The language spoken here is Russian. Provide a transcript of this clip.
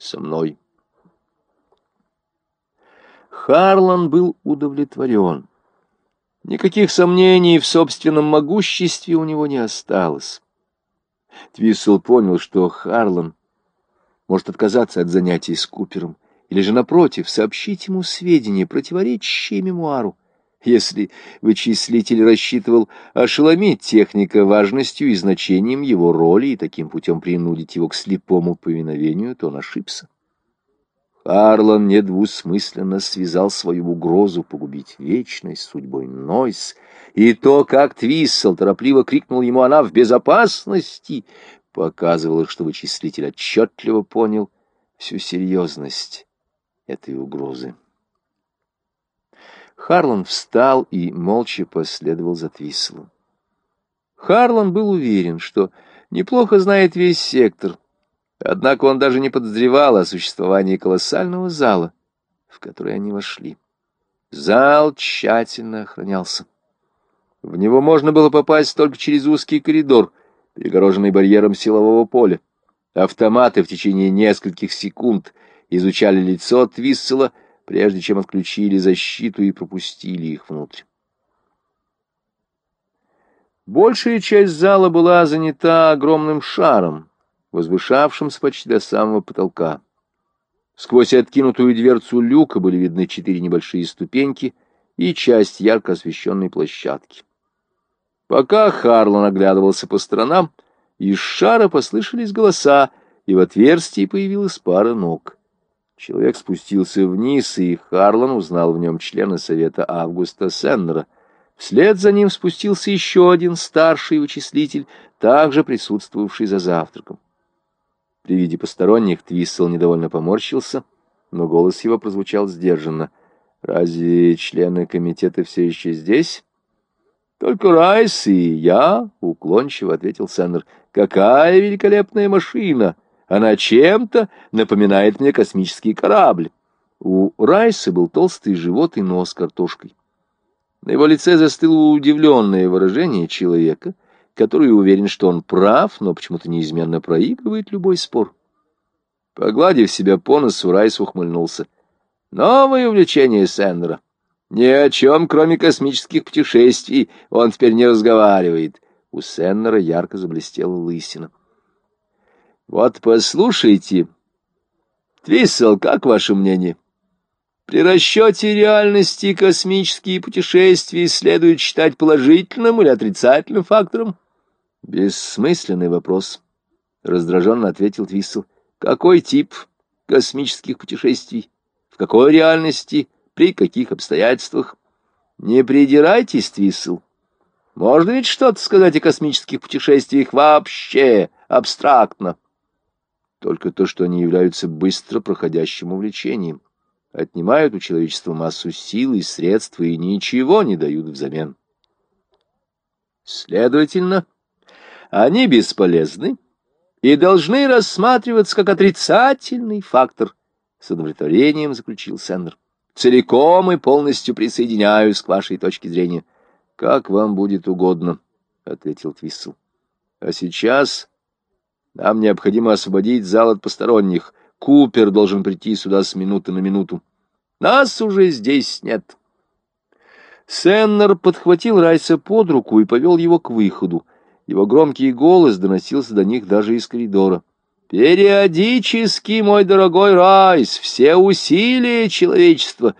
со мной. Харлан был удовлетворен. Никаких сомнений в собственном могуществе у него не осталось. Твиссел понял, что Харлан может отказаться от занятий с Купером, или же, напротив, сообщить ему сведения, противоречащие мемуару. Если вычислитель рассчитывал ошеломить техника важностью и значением его роли и таким путем принудить его к слепому повиновению, то он ошибся. Харлан недвусмысленно связал свою угрозу погубить вечность судьбой Нойс, и то, как Твиссел торопливо крикнул ему «Она в безопасности!» показывало, что вычислитель отчетливо понял всю серьезность этой угрозы. Харлан встал и молча последовал за Твисселом. Харлан был уверен, что неплохо знает весь сектор, однако он даже не подозревал о существовании колоссального зала, в который они вошли. Зал тщательно охранялся. В него можно было попасть только через узкий коридор, перегороженный барьером силового поля. Автоматы в течение нескольких секунд изучали лицо Твиссела, прежде чем отключили защиту и пропустили их внутрь. Большая часть зала была занята огромным шаром, возвышавшимся почти до самого потолка. Сквозь откинутую дверцу люка были видны четыре небольшие ступеньки и часть ярко освещенной площадки. Пока Харлан оглядывался по сторонам, из шара послышались голоса, и в отверстии появилась пара ног. Человек спустился вниз, и Харлан узнал в нем члена совета Августа Сеннера. Вслед за ним спустился еще один старший вычислитель, также присутствовавший за завтраком. При виде посторонних Твиссел недовольно поморщился, но голос его прозвучал сдержанно. «Разве члены комитета все еще здесь?» «Только Райс и я», — уклончиво ответил Сендер. «Какая великолепная машина! Она чем-то напоминает мне космический корабль». У Райса был толстый живот и нос картошкой. На его лице застыло удивленное выражение человека, который уверен, что он прав, но почему-то неизменно проигрывает любой спор. Погладив себя по носу, Райс ухмыльнулся. «Новое увлечение Сендера». Ни о чем, кроме космических путешествий, он теперь не разговаривает. У Сеннера ярко заблестела лысина. Вот послушайте, Твиссел, как ваше мнение? При расчете реальности космические путешествия следует считать положительным или отрицательным фактором? Бессмысленный вопрос, — раздраженно ответил Твиссел. Какой тип космических путешествий? В какой реальности? — при каких обстоятельствах. Не придирайтесь, Твиссел. Можно ведь что-то сказать о космических путешествиях вообще, абстрактно. Только то, что они являются быстро проходящим увлечением, отнимают у человечества массу сил и средств и ничего не дают взамен. Следовательно, они бесполезны и должны рассматриваться как отрицательный фактор, с удовлетворением заключил Сендер целиком и полностью присоединяюсь к вашей точке зрения. — Как вам будет угодно, — ответил Твиссел. — А сейчас нам необходимо освободить зал от посторонних. Купер должен прийти сюда с минуты на минуту. Нас уже здесь нет. Сеннер подхватил Райса под руку и повел его к выходу. Его громкий голос доносился до них даже из коридора. Периодически, мой дорогой Райс, все усилия человечества